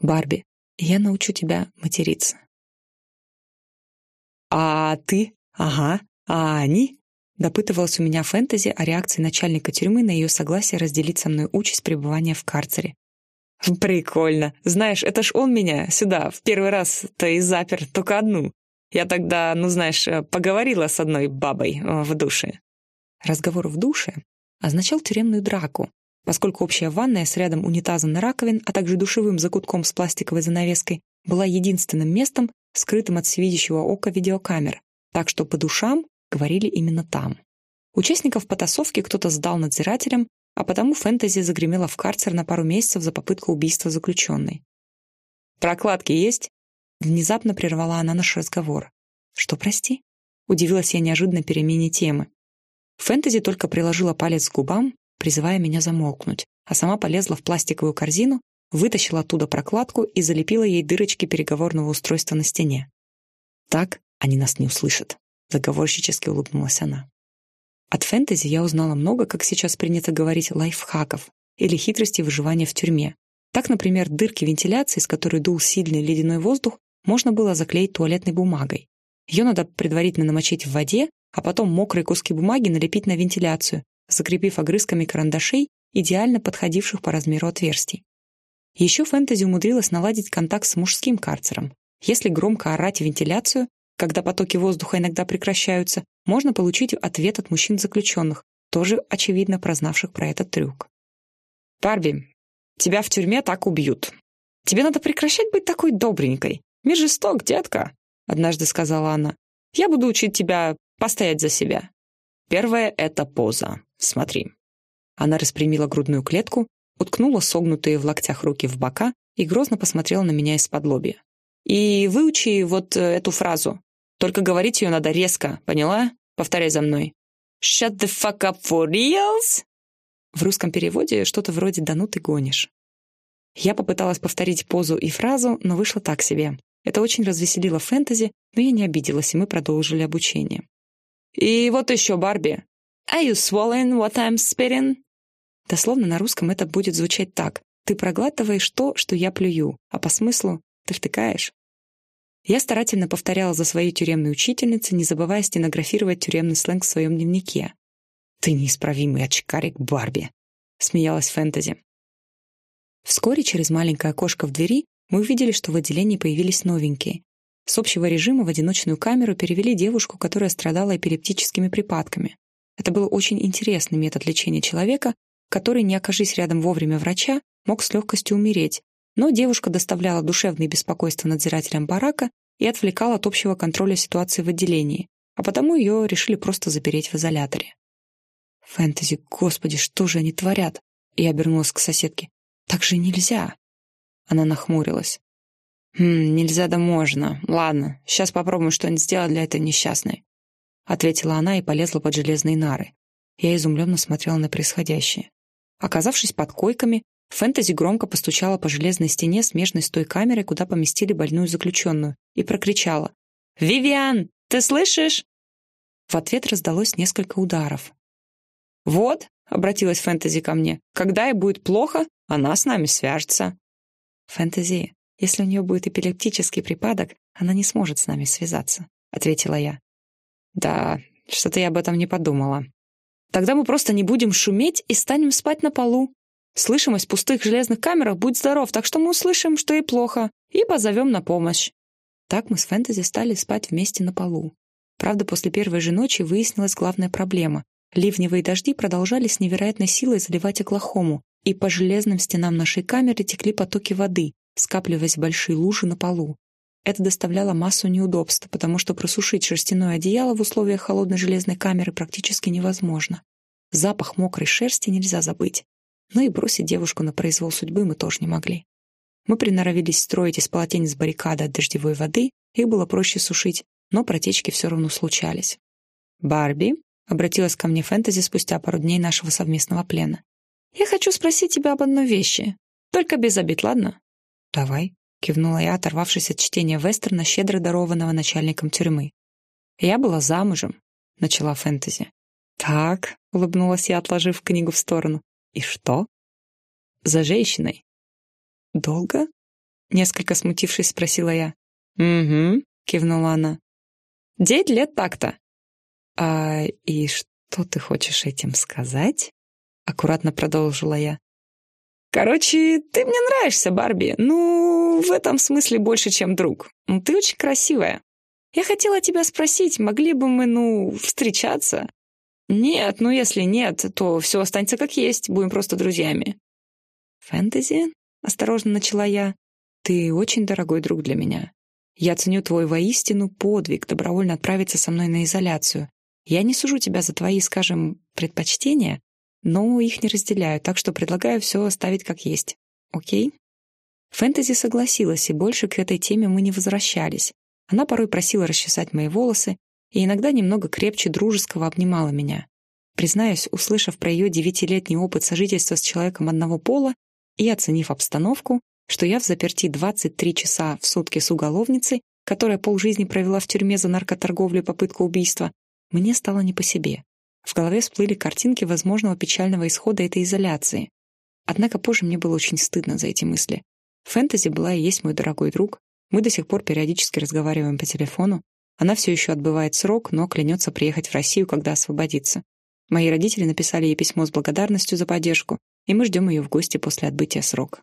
Барби, я научу тебя материться. А ты? Ага. А они? Допытывалась у меня фэнтези о реакции начальника тюрьмы на ее согласие разделить со мной участь пребывания в карцере. «Прикольно. Знаешь, это ж он меня сюда в первый раз-то и запер только одну. Я тогда, ну знаешь, поговорила с одной бабой э, в душе». Разговор в душе означал тюремную драку, поскольку общая ванная с рядом унитазом на раковин, а также душевым закутком с пластиковой занавеской была единственным местом, скрытым от всевидящего ока видеокамер, так что по душам говорили именно там. Участников потасовки кто-то сдал надзирателям, а потому фэнтези загремела в карцер на пару месяцев за попытку убийства заключенной. «Прокладки есть?» Внезапно прервала она наш разговор. «Что, прости?» Удивилась я неожиданно перемене темы. Фэнтези только приложила палец к губам, призывая меня замолкнуть, а сама полезла в пластиковую корзину, вытащила оттуда прокладку и залепила ей дырочки переговорного устройства на стене. «Так они нас не услышат», — заговорщически улыбнулась она. От фэнтези я узнала много, как сейчас принято говорить, лайфхаков или хитрости выживания в тюрьме. Так, например, дырки вентиляции, с которой дул сильный ледяной воздух, можно было заклеить туалетной бумагой. Ее надо предварительно намочить в воде, а потом мокрые куски бумаги налепить на вентиляцию, закрепив огрызками карандашей, идеально подходивших по размеру отверстий. Еще фэнтези умудрилась наладить контакт с мужским карцером. Если громко орать вентиляцию, когда потоки воздуха иногда прекращаются, можно получить ответ от мужчин-заключенных, тоже, очевидно, прознавших про этот трюк. «Барби, тебя в тюрьме так убьют. Тебе надо прекращать быть такой добренькой. Мир жесток, детка», — однажды сказала она. «Я буду учить тебя Постоять за себя. Первое — это поза. Смотри. Она распрямила грудную клетку, уткнула согнутые в локтях руки в бока и грозно посмотрела на меня из-под лобья. И выучи вот э, эту фразу. Только говорить ее надо резко, поняла? Повторяй за мной. Shut the fuck up for reals? В русском переводе что-то вроде «да ну ты гонишь». Я попыталась повторить позу и фразу, но вышло так себе. Это очень развеселило фэнтези, но я не обиделась, и мы продолжили обучение. И вот еще, Барби. Are you swallowing what I'm spitting? Дословно на русском это будет звучать так. Ты проглатываешь то, что я плюю, а по смыслу ты втыкаешь. Я старательно повторяла за своей тюремной учительницей, не забывая стенографировать тюремный сленг в своем дневнике. «Ты неисправимый очкарик, Барби!» — смеялась фэнтези. Вскоре через маленькое окошко в двери мы увидели, что в отделении появились новенькие. С общего режима в одиночную камеру перевели девушку, которая страдала эпилептическими припадками. Это был очень интересный метод лечения человека, который, не окажись рядом вовремя врача, мог с легкостью умереть. Но девушка доставляла душевные беспокойства надзирателям барака и отвлекала от общего контроля ситуации в отделении, а потому ее решили просто запереть в изоляторе. «Фэнтези, господи, что же они творят?» Я обернулась к соседке. «Так же нельзя!» Она нахмурилась. «Хм, нельзя да можно. Ладно, сейчас попробуем что-нибудь сделать для этой несчастной», ответила она и полезла под железные нары. Я изумленно смотрела на происходящее. Оказавшись под койками, Фэнтези громко постучала по железной стене, смежной с той камерой, куда поместили больную заключенную, и прокричала. «Вивиан, ты слышишь?» В ответ раздалось несколько ударов. «Вот», — обратилась Фэнтези ко мне, — «когда ей будет плохо, она с нами свяжется». «Фэнтези, если у нее будет эпилептический припадок, она не сможет с нами связаться», — ответила я. «Да, что-то я об этом не подумала. Тогда мы просто не будем шуметь и станем спать на полу. Слышимость в пустых железных камерах будет здоров, так что мы услышим, что ей плохо, и позовем на помощь». Так мы с Фэнтези стали спать вместе на полу. Правда, после первой же ночи выяснилась главная проблема. Ливневые дожди продолжали с невероятной силой заливать Оклахому, и по железным стенам нашей камеры текли потоки воды, скапливаясь в большие лужи на полу. Это доставляло массу неудобств, потому что просушить шерстяное одеяло в условиях холодной железной камеры практически невозможно. Запах мокрой шерсти нельзя забыть. Но и бросить девушку на произвол судьбы мы тоже не могли. Мы приноровились строить из полотенец баррикады от дождевой воды, их было проще сушить, но протечки все равно случались. «Барби», — обратилась ко мне Фэнтези спустя пару дней нашего совместного плена, «я хочу спросить тебя об одной вещи. Только без обид, ладно?» «Давай», — кивнула я, оторвавшись от чтения вестерна, щедро дарованного начальником тюрьмы. «Я была замужем», — начала фэнтези. «Так», — улыбнулась я, отложив книгу в сторону. «И что?» «За женщиной». «Долго?» Несколько смутившись, спросила я. «Угу», — кивнула она. «Девять лет так-то». «А и что ты хочешь этим сказать?» Аккуратно продолжила я. «Короче, ты мне нравишься, Барби. Ну, в этом смысле больше, чем друг. Ты очень красивая. Я хотела тебя спросить, могли бы мы, ну, встречаться?» «Нет, ну если нет, то все останется как есть, будем просто друзьями». «Фэнтези?» — осторожно начала я. «Ты очень дорогой друг для меня. Я ценю твой воистину подвиг добровольно отправиться со мной на изоляцию. Я не сужу тебя за твои, скажем, предпочтения, но их не разделяю, так что предлагаю все оставить как есть. Окей?» Фэнтези согласилась, и больше к этой теме мы не возвращались. Она порой просила расчесать мои волосы и иногда немного крепче дружеского обнимала меня. Признаюсь, услышав про ее девятилетний опыт сожительства с человеком одного пола и оценив обстановку, что я в заперти 23 часа в сутки с уголовницей, которая полжизни провела в тюрьме за наркоторговлю и попытку убийства, мне стало не по себе. В голове всплыли картинки возможного печального исхода этой изоляции. Однако позже мне было очень стыдно за эти мысли. Фэнтези была и есть мой дорогой друг, мы до сих пор периодически разговариваем по телефону. Она все еще отбывает срок, но клянется приехать в Россию, когда освободится. Мои родители написали ей письмо с благодарностью за поддержку, и мы ждем ее в гости после отбытия срока.